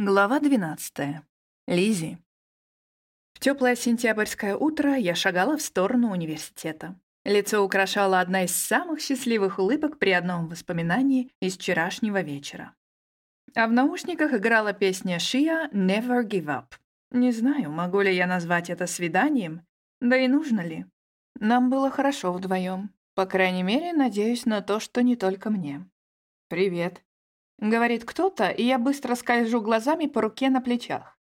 Глава 12. Лизи. В теплое сентябрьское утро я шагала в сторону университета. Лицо украшала одна из самых счастливых улыбок при одном воспоминании из вчерашнего вечера. А в наушниках играла песня Шия «Never Give Up». Не знаю, могу ли я назвать это свиданием, да и нужно ли. Нам было хорошо вдвоем. По крайней мере, надеюсь на то, что не только мне. «Привет», Говорит кто-то, и я быстро скольжу глазами по руке на плечах.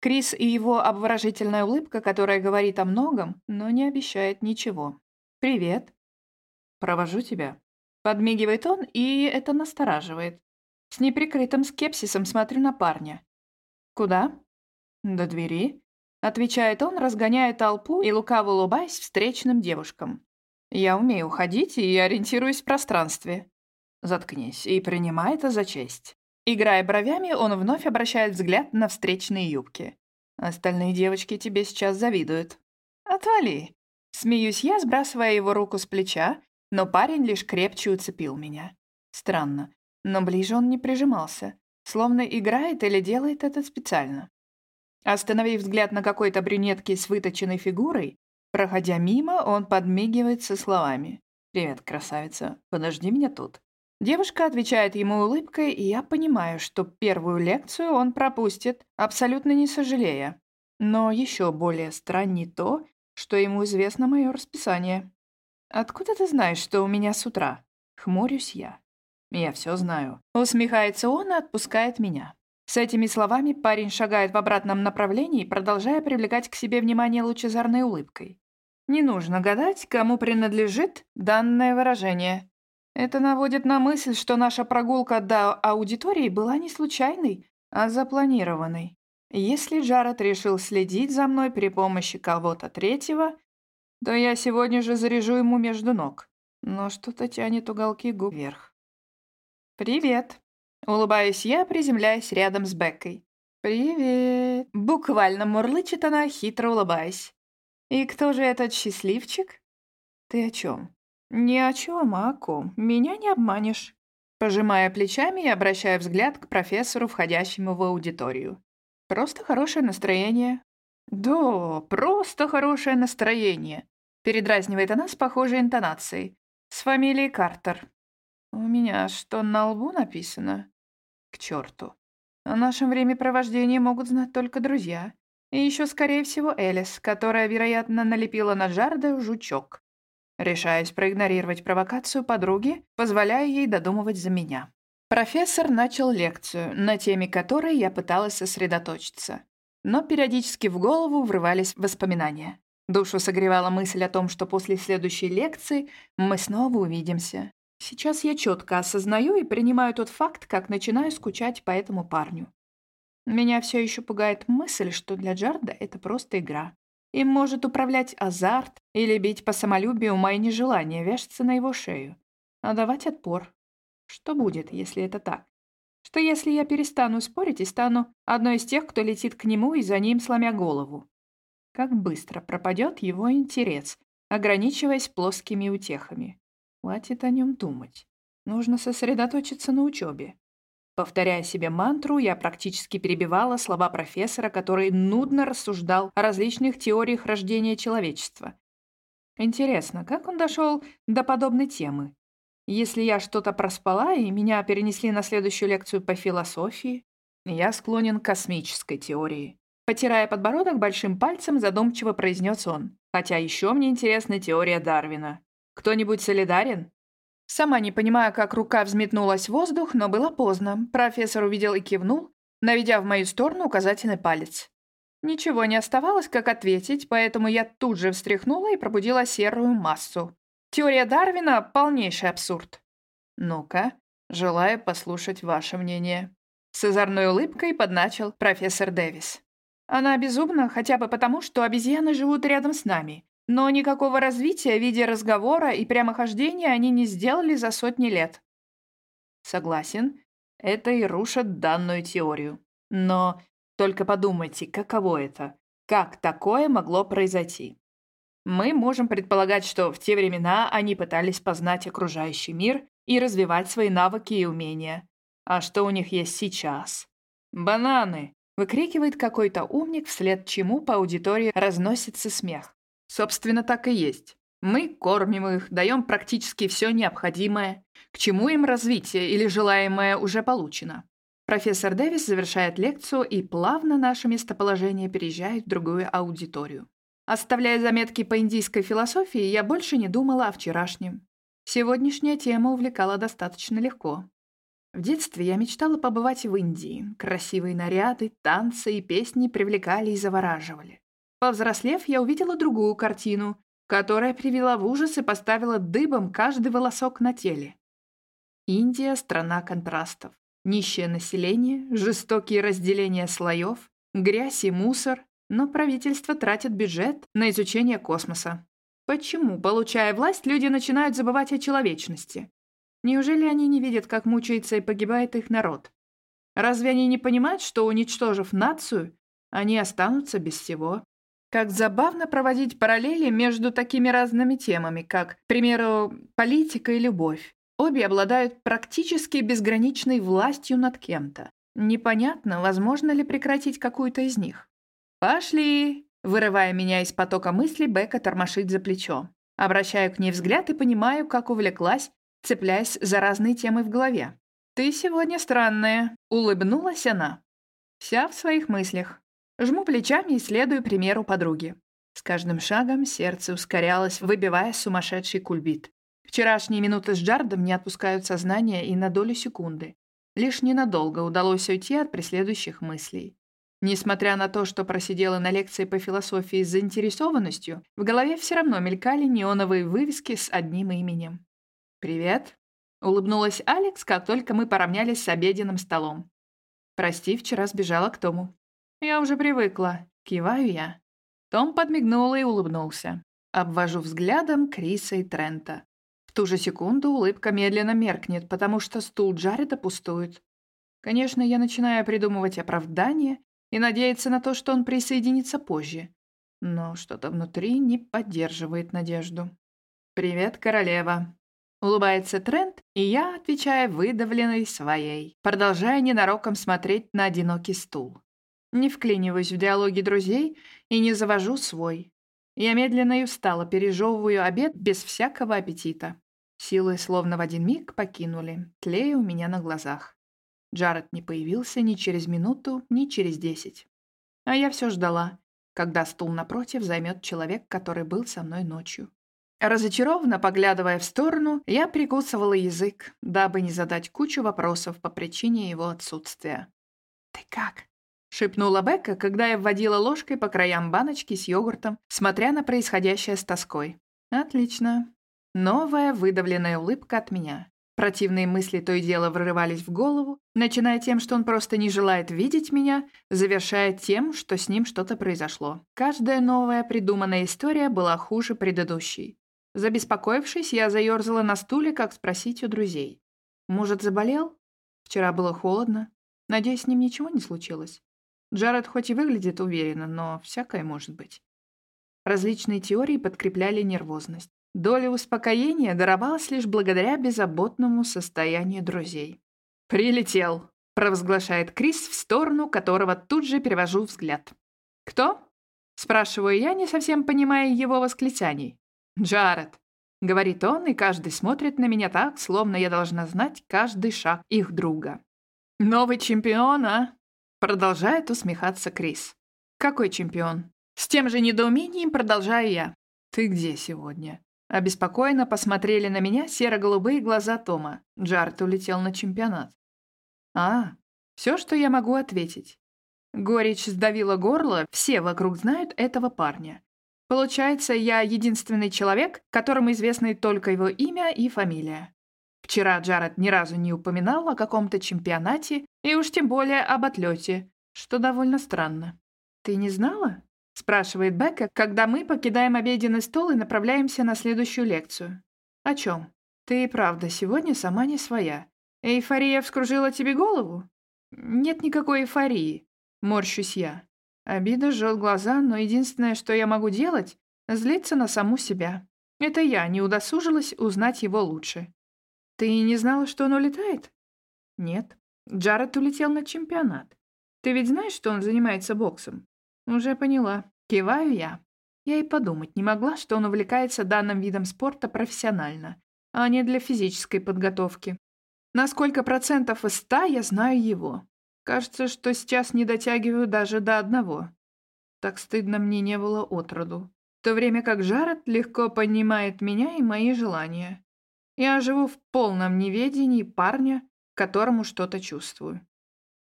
Крис и его обворожительная улыбка, которая говорит о многом, но не обещает ничего. «Привет». «Провожу тебя». Подмигивает он, и это настораживает. С неприкрытым скепсисом смотрю на парня. «Куда?» «До двери», — отвечает он, разгоняя толпу и лукаво улыбаясь встречным девушкам. «Я умею ходить и ориентируюсь в пространстве. Заткнись и принимай это за честь. Играя бровями, он вновь обращает взгляд на встречные юбки. Остальные девочки тебе сейчас завидуют. Отвали. Смеюсь я, сбрасывая его руку с плеча, но парень лишь крепче уцепил меня. Странно, но ближе он не прижимался, словно играет или делает это специально. Остановив взгляд на какой-то брюнетке с выточенной фигурой, проходя мимо, он подмигивает со словами. «Привет, красавица, подожди меня тут». Девушка отвечает ему улыбкой, и я понимаю, что первую лекцию он пропустит, абсолютно не сожалея. Но еще более страннее то, что ему известно мое расписание. «Откуда ты знаешь, что у меня с утра?» Хмурюсь я. «Я все знаю». Усмехается он и отпускает меня. С этими словами парень шагает в обратном направлении, продолжая привлекать к себе внимание лучезарной улыбкой. Не нужно гадать, кому принадлежит данное выражение. Это наводит на мысль, что наша прогулка до аудитории была не случайной, а запланированной. Если Джаред решил следить за мной при помощи кого-то третьего, то я сегодня же заряжу ему между ног. Но что-то тянет уголки губ вверх. «Привет!» — улыбаюсь я, приземляясь рядом с Беккой. «Привет!» — буквально мурлычет она, хитро улыбаясь. «И кто же этот счастливчик?» «Ты о чем?» «Ни о чем, а. Меня не обманешь». Пожимая плечами и обращая взгляд к профессору, входящему в аудиторию. «Просто хорошее настроение». «Да, просто хорошее настроение», — передразнивает она с похожей интонацией. «С фамилией Картер». «У меня что, на лбу написано?» «К черту. О нашем времяпровождении могут знать только друзья. И еще, скорее всего, Элис, которая, вероятно, налепила на Джарда жучок. Решаюсь проигнорировать провокацию подруги, позволяя ей додумывать за меня. Профессор начал лекцию, на теме которой я пыталась сосредоточиться. Но периодически в голову врывались воспоминания. Душу согревала мысль о том, что после следующей лекции мы снова увидимся. Сейчас я четко осознаю и принимаю тот факт, как начинаю скучать по этому парню. Меня все еще пугает мысль, что для Джарда это просто игра. Им может управлять азарт или бить по самолюбию мое нежелание вешаться на его шею, а давать отпор. Что будет, если это так? Что если я перестану спорить и стану одной из тех, кто летит к нему и за ним сломя голову? Как быстро пропадет его интерес, ограничиваясь плоскими утехами. Хватит о нем думать. Нужно сосредоточиться на учебе. Повторяя себе мантру, я практически перебивала слова профессора, который нудно рассуждал о различных теориях рождения человечества. Интересно, как он дошел до подобной темы? Если я что-то проспала и меня перенесли на следующую лекцию по философии, я склонен к космической теории. Потирая подбородок большим пальцем, задумчиво произнес он. Хотя еще мне интересна теория Дарвина. Кто-нибудь солидарен? Сама не понимая, как рука взметнулась в воздух, но было поздно. Профессор увидел и кивнул, наведя в мою сторону указательный палец. Ничего не оставалось, как ответить, поэтому я тут же встряхнула и пробудила серую массу. Теория Дарвина — полнейший абсурд. Ну-ка, желаю послушать ваше мнение. С озорной улыбкой подначил профессор Дэвис. Она безумна хотя бы потому, что обезьяны живут рядом с нами, но никакого развития в виде разговора и прямохождения они не сделали за сотни лет. Согласен, это и рушит данную теорию. Но только подумайте, каково это? Как такое могло произойти? Мы можем предполагать, что в те времена они пытались познать окружающий мир и развивать свои навыки и умения. А что у них есть сейчас? «Бананы!» — выкрикивает какой-то умник, вслед чему по аудитории разносится смех. Собственно, так и есть. Мы кормим их, даем практически все необходимое. К чему им развитие или желаемое уже получено. Профессор Дэвис завершает лекцию и плавно наше местоположение переезжает в другую аудиторию. Оставляя заметки по индийской философии, я больше не думала о вчерашнем. Сегодняшняя тема увлекала достаточно легко. В детстве я мечтала побывать в Индии. Красивые наряды, танцы и песни привлекали и завораживали. Повзрослев, я увидела другую картину, которая привела в ужас и поставила дыбом каждый волосок на теле. Индия — страна контрастов. Нищее население, жестокие разделения слоев, грязь и мусор, но правительство тратит бюджет на изучение космоса. Почему, получая власть, люди начинают забывать о человечности? Неужели они не видят, как мучается и погибает их народ? Разве они не понимают, что, уничтожив нацию, они останутся без всего? Как забавно проводить параллели между такими разными темами, как, к примеру, политика и любовь. Обе обладают практически безграничной властью над кем-то. Непонятно, возможно ли прекратить какую-то из них. «Пошли!» Вырывая меня из потока мыслей, Бека тормошит за плечо. Обращаю к ней взгляд и понимаю, как увлеклась, цепляясь за разные темы в голове. «Ты сегодня странная», — улыбнулась она. Вся в своих мыслях. Жму плечами и следую примеру подруги. С каждым шагом сердце ускорялось, выбивая сумасшедший кульбит. Вчерашние минуты с Джардом не отпускают сознание и на долю секунды. Лишь ненадолго удалось уйти от преследующих мыслей. Несмотря на то, что просидела на лекции по философии с заинтересованностью, в голове все равно мелькали неоновые вывески с одним именем. «Привет», — улыбнулась Алекс, как только мы поравнялись с обеденным столом. «Прости, вчера сбежала к Тому». «Я уже привыкла», — киваю я. Том подмигнул и улыбнулся. Обвожу взглядом Криса и Трента ту же секунду улыбка медленно меркнет, потому что стул Джареда пустует. Конечно, я начинаю придумывать оправдание и надеяться на то, что он присоединится позже. Но что-то внутри не поддерживает надежду. «Привет, королева!» Улыбается Трент, и я отвечаю выдавленной своей, продолжая ненароком смотреть на одинокий стул. Не вклиниваюсь в диалоги друзей и не завожу свой. Я медленно и устало пережевываю обед без всякого аппетита. Силы словно в один миг покинули, тлея у меня на глазах. Джаред не появился ни через минуту, ни через десять. А я все ждала, когда стул напротив займет человек, который был со мной ночью. Разочарованно поглядывая в сторону, я прикусывала язык, дабы не задать кучу вопросов по причине его отсутствия. «Ты как?» — шепнула Бекка, когда я вводила ложкой по краям баночки с йогуртом, смотря на происходящее с тоской. «Отлично. Новая выдавленная улыбка от меня. Противные мысли то и дело врывались в голову, начиная тем, что он просто не желает видеть меня, завершая тем, что с ним что-то произошло. Каждая новая придуманная история была хуже предыдущей. Забеспокоившись, я заерзала на стуле, как спросить у друзей. «Может, заболел? Вчера было холодно. Надеюсь, с ним ничего не случилось. Джаред хоть и выглядит уверенно, но всякое может быть». Различные теории подкрепляли нервозность. Доля успокоения даровалась лишь благодаря беззаботному состоянию друзей. «Прилетел», — провозглашает Крис, в сторону которого тут же перевожу взгляд. «Кто?» — спрашиваю я, не совсем понимая его восклицаний. «Джаред», — говорит он, и каждый смотрит на меня так, словно я должна знать каждый шаг их друга. «Новый чемпион, а?» — продолжает усмехаться Крис. «Какой чемпион?» С тем же недоумением продолжаю я. «Ты где сегодня?» Обеспокоенно посмотрели на меня серо-голубые глаза Тома. Джаред улетел на чемпионат. А, все, что я могу ответить. Горечь сдавила горло, все вокруг знают этого парня. Получается, я единственный человек, которому известны только его имя и фамилия. Вчера Джаред ни разу не упоминал о каком-то чемпионате и уж тем более об отлете, что довольно странно. «Ты не знала?» спрашивает Бекка, когда мы покидаем обеденный стол и направляемся на следующую лекцию. О чем? Ты и правда сегодня сама не своя. Эйфория вскружила тебе голову? Нет никакой эйфории. Морщусь я. Обида жжет глаза, но единственное, что я могу делать, злиться на саму себя. Это я не удосужилась узнать его лучше. Ты не знала, что он улетает? Нет. Джаред улетел на чемпионат. Ты ведь знаешь, что он занимается боксом? Уже поняла. Киваю я. Я и подумать не могла, что он увлекается данным видом спорта профессионально, а не для физической подготовки. На сколько процентов из ста я знаю его. Кажется, что сейчас не дотягиваю даже до одного. Так стыдно мне не было отроду. В то время как Жаред легко понимает меня и мои желания. Я живу в полном неведении парня, которому что-то чувствую.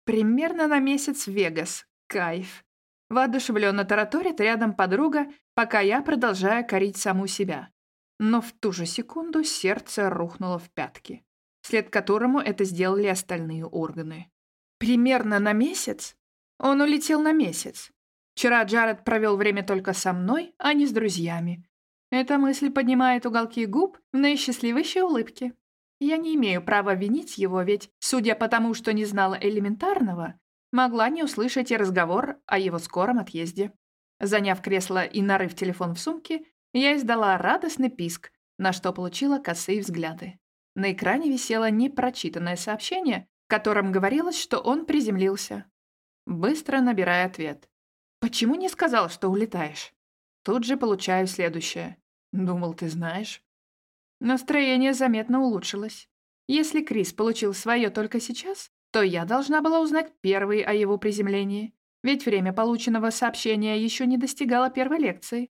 Примерно на месяц в Вегас. Кайф. Воодушевленно тараторит рядом подруга, пока я продолжаю корить саму себя. Но в ту же секунду сердце рухнуло в пятки, вслед которому это сделали остальные органы. Примерно на месяц? Он улетел на месяц. Вчера Джаред провел время только со мной, а не с друзьями. Эта мысль поднимает уголки губ в наисчастливейшей улыбке. Я не имею права винить его, ведь, судя по тому, что не знала элементарного, могла не услышать и разговор о его скором отъезде. Заняв кресло и нарыв телефон в сумке, я издала радостный писк, на что получила косые взгляды. На экране висело непрочитанное сообщение, в котором говорилось, что он приземлился. Быстро набирая ответ. «Почему не сказал, что улетаешь?» Тут же получаю следующее. «Думал, ты знаешь?» Настроение заметно улучшилось. Если Крис получил свое только сейчас, то я должна была узнать первой о его приземлении, ведь время полученного сообщения еще не достигало первой лекции.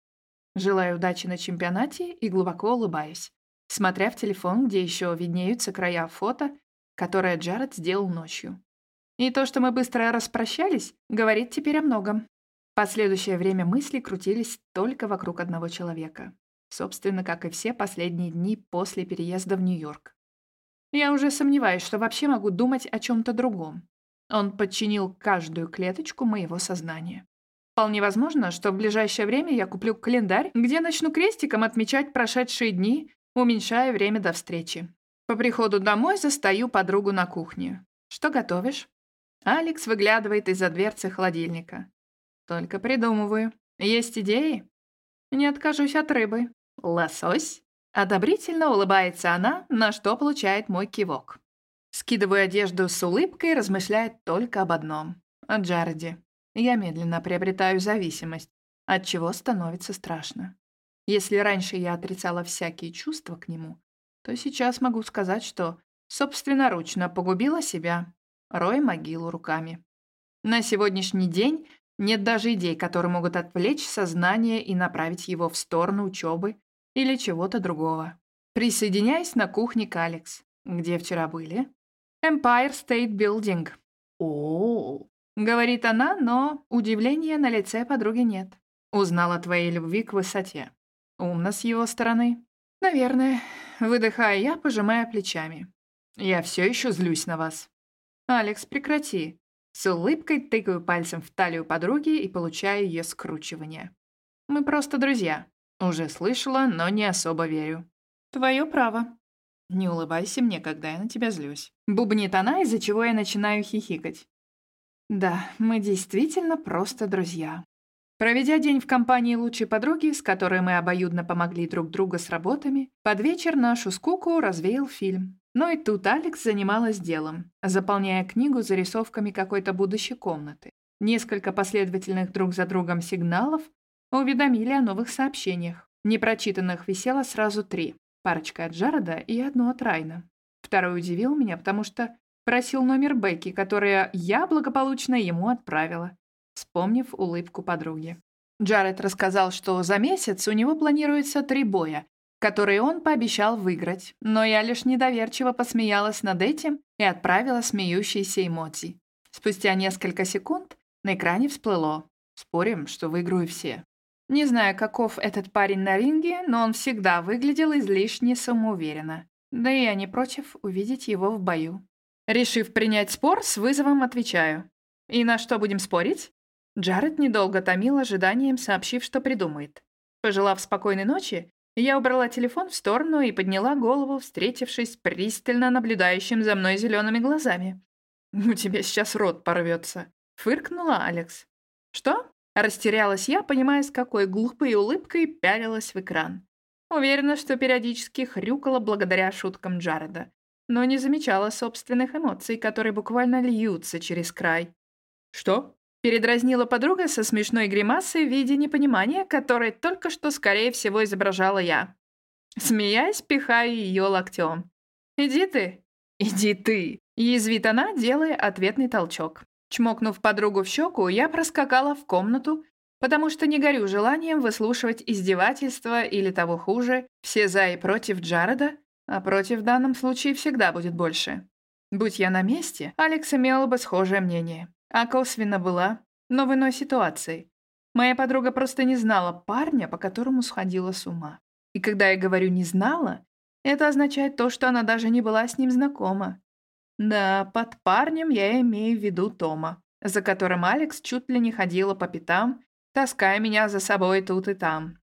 Желаю удачи на чемпионате и глубоко улыбаюсь, смотря в телефон, где еще виднеются края фото, которое Джаред сделал ночью. И то, что мы быстро распрощались, говорит теперь о многом. Последующее время мысли крутились только вокруг одного человека. Собственно, как и все последние дни после переезда в Нью-Йорк. Я уже сомневаюсь, что вообще могу думать о чем-то другом. Он подчинил каждую клеточку моего сознания. Вполне возможно, что в ближайшее время я куплю календарь, где начну крестиком отмечать прошедшие дни, уменьшая время до встречи. По приходу домой застаю подругу на кухне. «Что готовишь?» Алекс выглядывает из-за дверцы холодильника. «Только придумываю. Есть идеи?» «Не откажусь от рыбы. «Лосось?» Одобрительно улыбается она, на что получает мой кивок. Скидываю одежду с улыбкой, размышляет только об одном — о Джареде. Я медленно приобретаю зависимость, от чего становится страшно. Если раньше я отрицала всякие чувства к нему, то сейчас могу сказать, что собственноручно погубила себя, роя могилу руками. На сегодняшний день нет даже идей, которые могут отвлечь сознание и направить его в сторону учебы или чего-то другого. Присоединяясь на кухне к Алекс. Где вчера были? Empire State Building. О, говорит она, но удивления на лице подруги нет. Узнала твоей любви к высоте. Умно с его стороны. Наверное. Выдыхая я, пожимая плечами. Я все еще злюсь на вас. Алекс, прекрати. С улыбкой тыкаю пальцем в талию подруги и получаю ее скручивание. Мы просто друзья. Уже слышала, но не особо верю. Твое право. Не улыбайся мне, когда я на тебя злюсь. Бубнит она, из-за чего я начинаю хихикать. Да, мы действительно просто друзья. Проведя день в компании лучшей подруги, с которой мы обоюдно помогли друг другу с работами, под вечер нашу скуку развеял фильм. Но и тут Алекс занималась делом, заполняя книгу зарисовками какой-то будущей комнаты. Несколько последовательных друг за другом сигналов Уведомили о новых сообщениях. Непрочитанных висело сразу три. Парочка от Джареда и одно от Райна. Второй удивил меня, потому что просил номер Бекки, которое я благополучно ему отправила, вспомнив улыбку подруги. Джаред рассказал, что за месяц у него планируется три боя, которые он пообещал выиграть, но я лишь недоверчиво посмеялась над этим и отправила смеющиеся эмодзи. Спустя несколько секунд на экране всплыло. Спорим, что выиграю все. Не знаю, каков этот парень на ринге, но он всегда выглядел излишне самоуверенно. Да и я не против увидеть его в бою. Решив принять спор, с вызовом отвечаю. «И на что будем спорить?» Джаред недолго томил ожиданием, сообщив, что придумает. Пожелав спокойной ночи, я убрала телефон в сторону и подняла голову, встретившись пристально наблюдающим за мной зелеными глазами. «У тебя сейчас рот порвется», — фыркнула Алекс. «Что?» Растерялась я, понимая, с какой глупой улыбкой пялилась в экран. Уверена, что периодически хрюкала благодаря шуткам Джареда, но не замечала собственных эмоций, которые буквально льются через край. «Что?» — передразнила подруга со смешной гримасой в виде непонимания, которое только что, скорее всего, изображала я. Смеясь, пихаю ее локтем. «Иди ты!» «Иди ты!» — язвит она, делая ответный толчок. Чмокнув подругу в щеку, я проскакала в комнату, потому что не горю желанием выслушивать издевательства или того хуже, все за и против Джареда, а против в данном случае всегда будет больше. Будь я на месте, Алекс имела бы схожее мнение. А косвенно была, но в иной ситуации. Моя подруга просто не знала парня, по которому сходила с ума. И когда я говорю «не знала», это означает то, что она даже не была с ним знакома. Да, под парнем я имею в виду Тома, за которым Алекс чуть ли не ходила по пятам, таская меня за собой тут и там.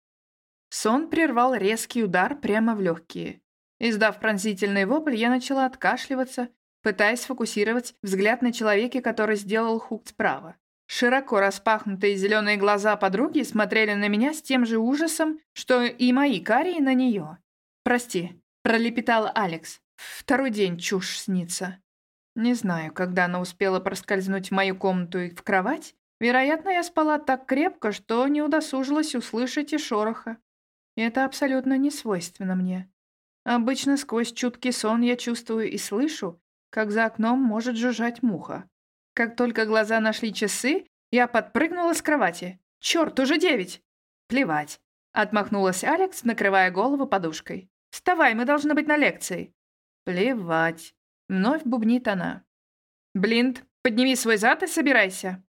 Сон прервал резкий удар прямо в легкие. Издав пронзительный вопль, я начала откашливаться, пытаясь сфокусировать взгляд на человеке, который сделал хук справа. Широко распахнутые зеленые глаза подруги смотрели на меня с тем же ужасом, что и мои карие на нее. «Прости», — пролепетала Алекс. «Второй день чушь снится». Не знаю, когда она успела проскользнуть в мою комнату и в кровать. Вероятно, я спала так крепко, что не удосужилась услышать и шороха. И это абсолютно не свойственно мне. Обычно сквозь чуткий сон я чувствую и слышу, как за окном может жужжать муха. Как только глаза нашли часы, я подпрыгнула с кровати. «Черт, уже девять!» «Плевать!» — отмахнулась Алекс, накрывая голову подушкой. «Вставай, мы должны быть на лекции!» «Плевать!» — вновь бубнит она. «Блинт, подними свой зад и собирайся!»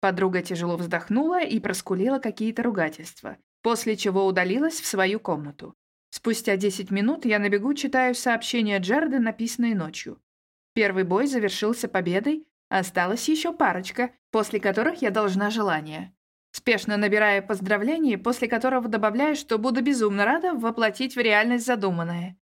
Подруга тяжело вздохнула и проскулила какие-то ругательства, после чего удалилась в свою комнату. Спустя 10 минут я на бегу читаю сообщения Джареда, написанные ночью. Первый бой завершился победой, осталась еще парочка, после которых я должна желание. Спешно набирая поздравление, после которого добавляю, что буду безумно рада воплотить в реальность задуманное.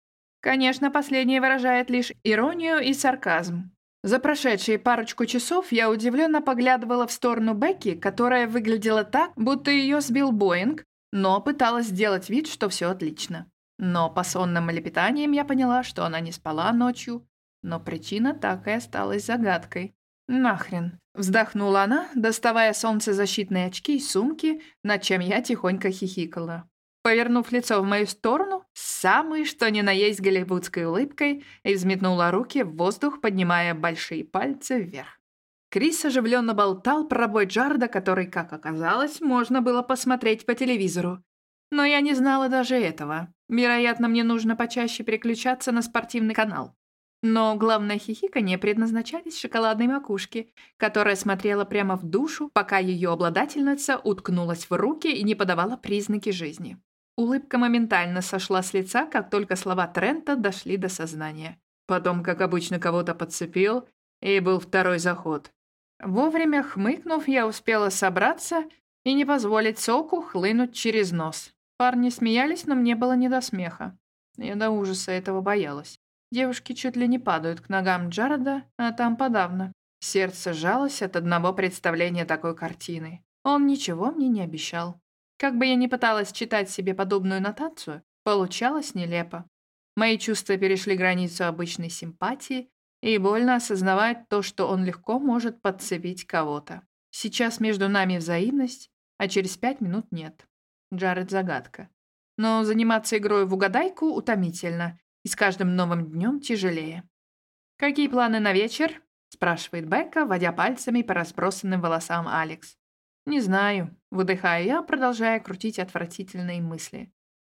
Конечно, последнее выражает лишь иронию и сарказм. За прошедшие парочку часов я удивленно поглядывала в сторону Бекки, которая выглядела так, будто ее сбил Боинг, но пыталась сделать вид, что все отлично. Но по сонным лепетаниям я поняла, что она не спала ночью, но причина так и осталась загадкой. «Нахрен!» — вздохнула она, доставая солнцезащитные очки и сумки, над чем я тихонько хихикала. Повернув лицо в мою сторону, самой что ни на есть голливудской улыбкой, и руки в воздух, поднимая большие пальцы вверх. Крис оживленно болтал про бой Джарда, который, как оказалось, можно было посмотреть по телевизору. Но я не знала даже этого. Вероятно, мне нужно почаще переключаться на спортивный канал. Но главное хихиканье предназначались шоколадной макушке, которая смотрела прямо в душу, пока ее обладательница уткнулась в руки и не подавала признаки жизни. Улыбка моментально сошла с лица, как только слова Трента дошли до сознания. Потом, как обычно, кого-то подцепил, и был второй заход. Вовремя хмыкнув, я успела собраться и не позволить соку хлынуть через нос. Парни смеялись, но мне было не до смеха. Я до ужаса этого боялась. Девушки чуть ли не падают к ногам Джареда, а там подавно. Сердце жалось от одного представления такой картины. Он ничего мне не обещал. Как бы я ни пыталась читать себе подобную нотацию, получалось нелепо. Мои чувства перешли границу обычной симпатии, и больно осознавать то, что он легко может подцепить кого-то. Сейчас между нами взаимность, а через пять минут нет. Джаред загадка. Но заниматься игрой в угадайку утомительно, и с каждым новым днем тяжелее. «Какие планы на вечер?» — спрашивает Бекка, водя пальцами по разбросанным волосам Алекс. «Не знаю», — выдыхаю я, продолжая крутить отвратительные мысли.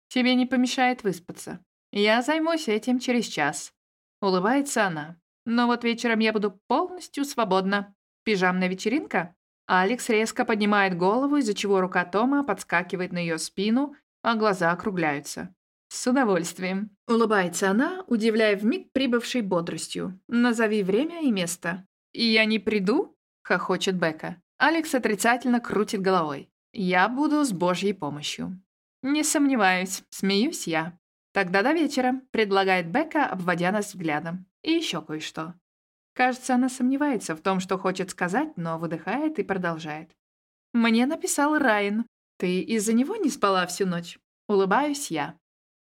«Тебе не помешает выспаться. Я займусь этим через час». Улыбается она. «Но вот вечером я буду полностью свободна. Пижамная вечеринка?» Алекс резко поднимает голову, из-за чего рука Тома подскакивает на ее спину, а глаза округляются. «С удовольствием», — улыбается она, удивляя вмиг прибывшей бодростью. «Назови время и место». «И я не приду?» — хохочет Бека. Алекс отрицательно крутит головой. «Я буду с Божьей помощью». «Не сомневаюсь», — смеюсь я. «Тогда до вечера», — предлагает Бека, обводя нас взглядом. «И еще кое-что». Кажется, она сомневается в том, что хочет сказать, но выдыхает и продолжает. «Мне написал Райан. Ты из-за него не спала всю ночь?» Улыбаюсь я.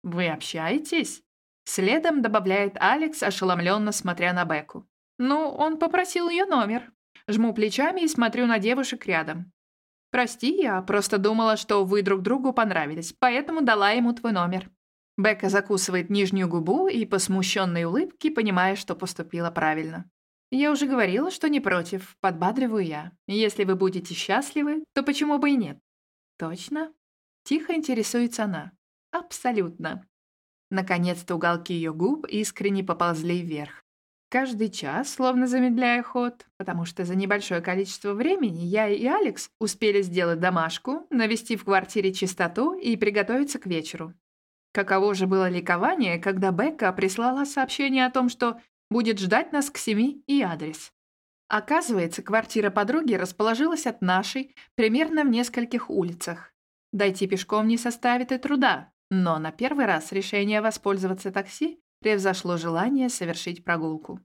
«Вы общаетесь?» Следом добавляет Алекс, ошеломленно смотря на Беку. «Ну, он попросил ее номер». Жму плечами и смотрю на девушек рядом. «Прости, я просто думала, что вы друг другу понравились, поэтому дала ему твой номер». Бека закусывает нижнюю губу и по смущенной улыбке, понимая, что поступила правильно. «Я уже говорила, что не против», — подбадриваю я. «Если вы будете счастливы, то почему бы и нет?» «Точно?» — тихо интересуется она. «Абсолютно». Наконец-то уголки ее губ искренне поползли вверх. Каждый час, словно замедляя ход, потому что за небольшое количество времени я и Алекс успели сделать домашку, навести в квартире чистоту и приготовиться к вечеру. Каково же было ликование, когда Бекка прислала сообщение о том, что будет ждать нас к семи и адрес. Оказывается, квартира подруги расположилась от нашей примерно в нескольких улицах. Дойти пешком не составит и труда, но на первый раз решение воспользоваться такси превзошло желание совершить прогулку.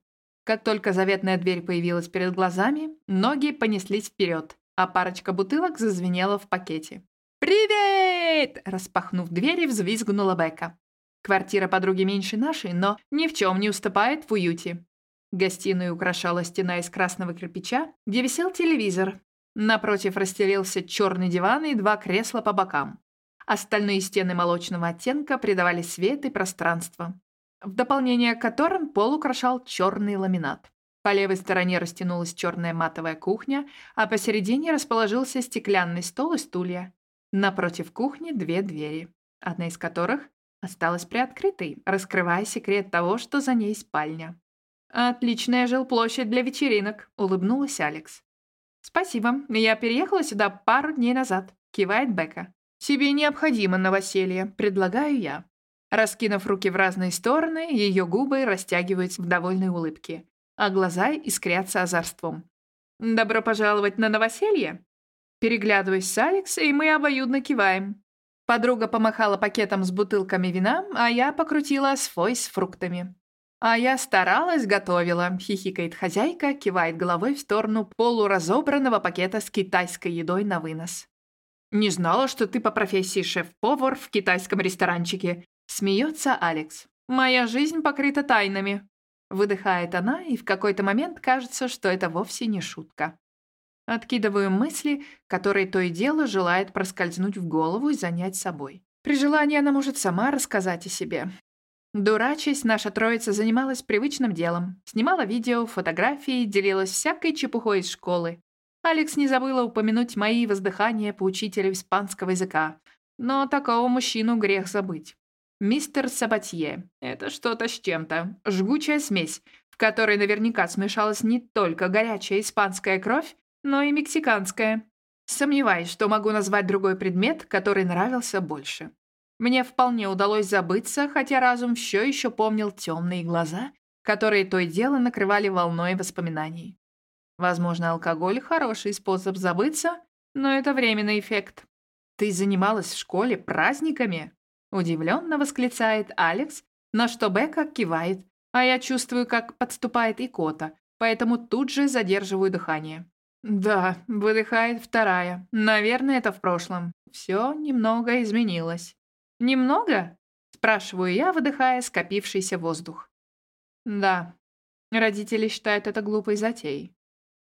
Как только заветная дверь появилась перед глазами, ноги понеслись вперед, а парочка бутылок зазвенела в пакете. «Привет!» – распахнув двери, взвизгнула Бека. Квартира подруги меньше нашей, но ни в чем не уступает в уюте. Гостиную украшала стена из красного кирпича, где висел телевизор. Напротив расстелился черный диван и два кресла по бокам. Остальные стены молочного оттенка придавали свет и пространство в дополнение к которым пол украшал черный ламинат. По левой стороне растянулась черная матовая кухня, а посередине расположился стеклянный стол и стулья. Напротив кухни две двери, одна из которых осталась приоткрытой, раскрывая секрет того, что за ней спальня. «Отличная жилплощадь для вечеринок», — улыбнулась Алекс. «Спасибо, я переехала сюда пару дней назад», — кивает Бека. «Тебе необходимо новоселье, предлагаю я». Раскинув руки в разные стороны, ее губы растягиваются в довольной улыбке, а глаза искрятся озорством. «Добро пожаловать на новоселье!» Переглядываясь с Алекс, и мы обоюдно киваем. Подруга помахала пакетом с бутылками вина, а я покрутила свой с фруктами. «А я старалась, готовила», — хихикает хозяйка, кивает головой в сторону полуразобранного пакета с китайской едой на вынос. «Не знала, что ты по профессии шеф-повар в китайском ресторанчике», Смеется Алекс. «Моя жизнь покрыта тайнами». Выдыхает она, и в какой-то момент кажется, что это вовсе не шутка. Откидываю мысли, которые то и дело желает проскользнуть в голову и занять собой. При желании она может сама рассказать о себе. Дурачись, наша троица занималась привычным делом. Снимала видео, фотографии, делилась всякой чепухой из школы. Алекс не забыла упомянуть мои воздыхания по учителю испанского языка. Но такого мужчину грех забыть. Мистер Сабатье. Это что-то с чем-то. Жгучая смесь, в которой наверняка смешалась не только горячая испанская кровь, но и мексиканская. Сомневаюсь, что могу назвать другой предмет, который нравился больше. Мне вполне удалось забыться, хотя разум все еще помнил темные глаза, которые то и дело накрывали волной воспоминаний. Возможно, алкоголь – хороший способ забыться, но это временный эффект. Ты занималась в школе праздниками? Удивленно восклицает Алекс, на что Бека кивает, а я чувствую, как подступает икота, поэтому тут же задерживаю дыхание. Да, выдыхает вторая. Наверное, это в прошлом. Все немного изменилось. Немного? Спрашиваю я, выдыхая скопившийся воздух. Да. Родители считают это глупой затеей.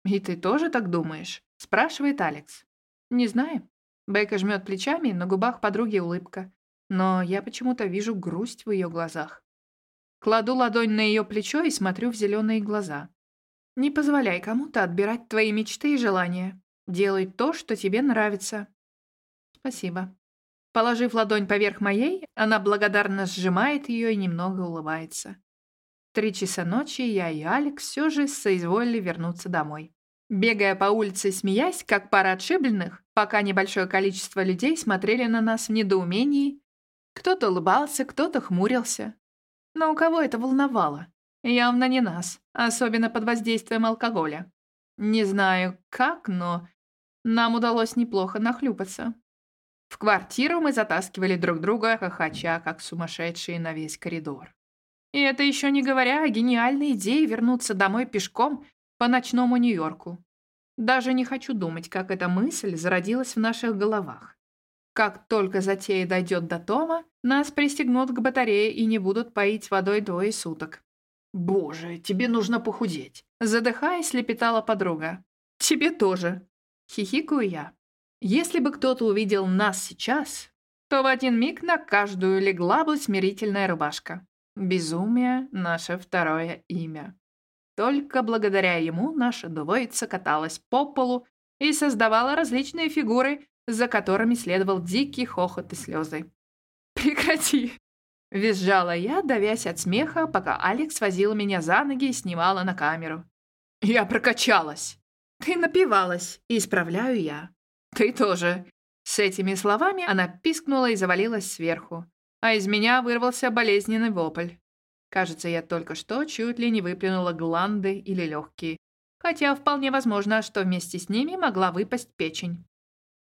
И ты тоже так думаешь? Спрашивает Алекс. Не знаю. Бека жмет плечами, на губах подруги улыбка но я почему-то вижу грусть в ее глазах. Кладу ладонь на ее плечо и смотрю в зеленые глаза. Не позволяй кому-то отбирать твои мечты и желания. Делай то, что тебе нравится. Спасибо. Положив ладонь поверх моей, она благодарно сжимает ее и немного улыбается. три часа ночи я и Алекс все же соизволили вернуться домой. Бегая по улице, смеясь, как пара отшибленных, пока небольшое количество людей смотрели на нас в недоумении кто-то улыбался, кто-то хмурился. Но у кого это волновало? Явно не нас, особенно под воздействием алкоголя. Не знаю, как, но нам удалось неплохо нахлюпаться. В квартиру мы затаскивали друг друга, хохоча, как сумасшедшие на весь коридор. И это еще не говоря о гениальной идее вернуться домой пешком по ночному Нью-Йорку. Даже не хочу думать, как эта мысль зародилась в наших головах. Как только затея дойдет до Тома, нас пристегнут к батарее и не будут поить водой двое суток. «Боже, тебе нужно похудеть!» Задыхаясь, лепетала подруга. Тебе тоже. Хихикаю я. Если бы кто-то увидел нас сейчас, то в один миг на каждую легла бы смирительная рубашка. Безумие — наше второе имя. Только благодаря ему наша двоица каталась по полу и создавала различные фигуры, за которыми следовал дикий хохот и слезы. «Прекрати!» — визжала я, давясь от смеха, пока Алекс возила меня за ноги и снимала на камеру. «Я прокачалась!» «Ты напивалась, исправляю я». «Ты тоже». С этими словами она пискнула и завалилась сверху, а из меня вырвался болезненный вопль. Кажется, я только что чуть ли не выплюнула гланды или легкие, хотя вполне возможно, что вместе с ними могла выпасть печень.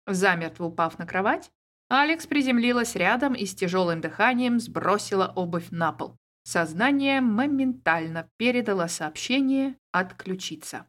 Замертво упав на кровать, Алекс приземлилась рядом и с тяжелым дыханием сбросила обувь на пол. Сознание моментально передало сообщение «отключиться».